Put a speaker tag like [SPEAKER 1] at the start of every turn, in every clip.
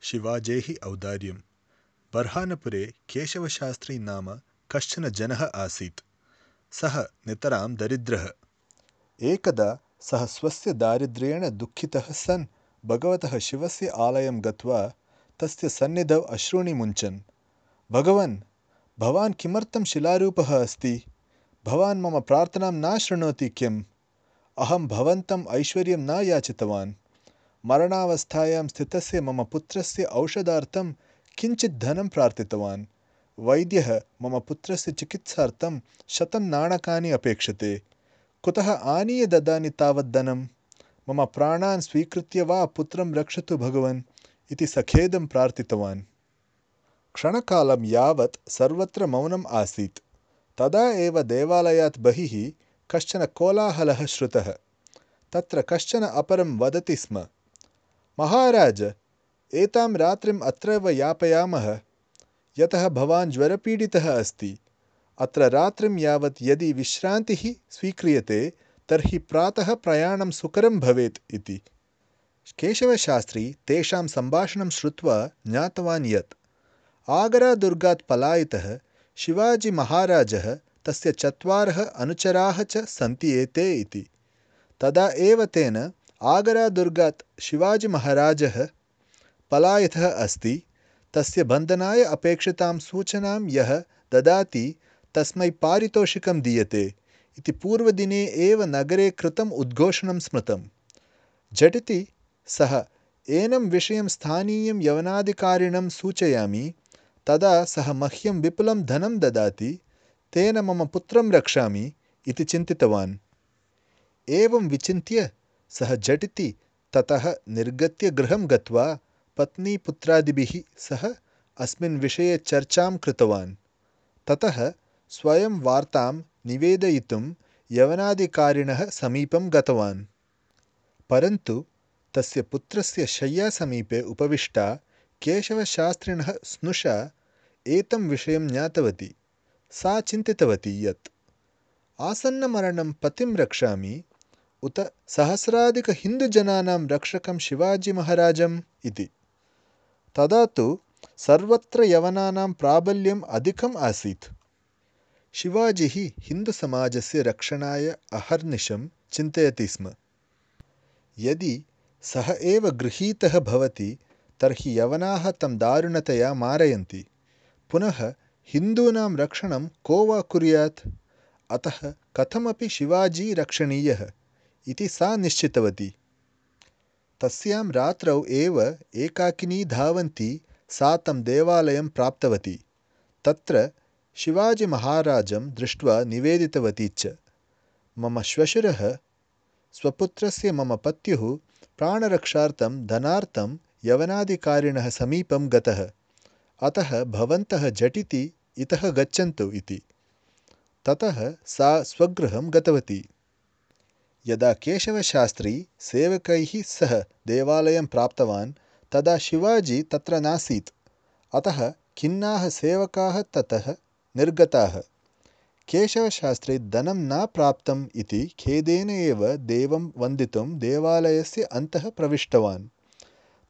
[SPEAKER 1] शिवाजेः औदार्यं बर्हानपुरे केशवशास्त्री नाम कश्चन जनः आसीत्। सः नितरां दरिद्रः। एकदा सः स्वस्य दारिद्र्येण दुःखितः सन् भगवतः शिवस्य आलयं गत्वा तस्य सन्निधौ अश्रूणि मुञ्चन्। भगवन्, भवान् किमर्थं शिलारूपः अस्ति? भवान् मम प्रार्थनां न शृणोति किम्? अहं भवन्तम् ऐश्वर्यं न याचितवान्। मरणावस्थायां स्थितस्य मम पुत्रस्य औषधार्थं किञ्चित् धनं प्रार्थितवान्। वैद्यः मम पुत्रस्य चिकित्सार्थं शतं नाणकानि अपेक्षते। कुतः आनीय धनं? मम प्राणान् स्वीकृत्य वा पुत्रं रक्षतु भगवन् इति सखेदं प्रार्थितवान्। क्षणकालं यावत् सर्वत्र मौनम् आसीत्। तदा एव देवालयात् बहिः कश्चन कोलाहलः श्रुतः। तत्र कश्चन अपरं वदति स्म। महाराज एतां रात्रिम् अत्रैव यापयामः। यतः भवान् ज्वरपीडितः अस्ति। अत्र रात्रिं यावत् यदि विश्रान्तिः स्वीक्रियते तर्हि प्रातः प्रयाणं सुकरं भवेत् इति। केशवशास्त्री तेषां सम्भाषणं श्रुत्वा ज्ञातवान् यत् आगरादुर्गात् पलायितः शिवाजीमहाराजः तस्य चत्वारः अनुचराः च सन्ति एते इति। तदा एव तेन आगरादुर्गात् शिवाजीमहाराजः पलायितः अस्ति, तस्य बन्धनाय अपेक्षितां सूचनां यः ददाति, तस्मै पारितोषिकं दीयते, इति पूर्वदिने एव नगरे कृतम् उद्घोषणं स्मृतं झटिति सः एनं विषयं स्थानीयं यवनाधिकारिणं सूचयामि, तदा सः मह्यं विपुलं धनं ददाति, तेन मम पुत्रं रक्षामि इति चिन्तितवान्। एवं विचिन्त्य सः झटिति ततः निर्गत्य गृहं गत्वा सह अस्मिन् विषये चर्चां कृतवान्। ततः स्वयं वार्तां निवेदयितुं यवनाधिकारिणः समीपं गतवान्। परन्तु तस्य पुत्रस्य शय्यासमीपे उपविष्टा केशवशास्त्रिणः स्नुषा एतं विषयं ज्ञातवती। सा चिन्तितवती यत्, आसन्नमरणं पतिं रक्षामि उत सहस्राधिकहिन्दुजनानां रक्षकं शिवाजीमहाराजम् इति। तदा तु सर्वत्र यवनानां प्राबल्यम् अधिकम् आसीत्। शिवाजिः हिन्दुसमाजस्य रक्षणाय अहर्निशं चिन्तयति स्म। यदि सः एव गृहीतः भवति तर्हि यवनाः तं दारुणतया मारयन्ति। पुनः हिन्दूनां रक्षणं को वा कुर्यात्? अतः कथमपि शिवाजी रक्षणीयः इति सा निश्चितवती। तस्यां रात्रौ एव एकाकिनी धावन्ती, सा तं देवालयं प्राप्तवती। तत्र शिवाजीमहाराजं दृष्ट्वा निवेदितवती च। मम श्वशुरः, स्वपुत्रस्य मम पत्युः, प्राणरक्षार्थं धनार्थं यवनाधिकारिणः समीपं गतः। अतः भवन्तः झटिति इतः गच्छन्तु इति। ततः सा स्वगृहं गतवती। यदा केशवशास्त्री सेवकैः सह देवालयं प्राप्तवान् तदा शिवाजी तत्र नासीत्। अतः खिन्नाः सेवकाः ततः निर्गताः। केशवशास्त्री धनं न प्राप्तम् इति खेदेन एव देवं वन्दितुं देवालयस्य अन्तः प्रविष्टवान्।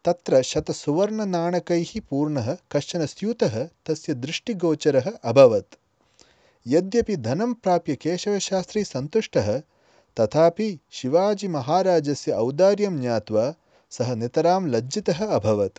[SPEAKER 1] तत्र शतसुवर्णनाणकैः पूर्णः कश्चन स्यूतः तस्य दृष्टिगोचरः अभवत्। यद्यपि धनं प्राप्य केशवशास्त्री सन्तुष्टः तथापि शिवाजीमहाराजस्य औदार्यं ज्ञात्वा सः नितरां लज्जितः अभवत्।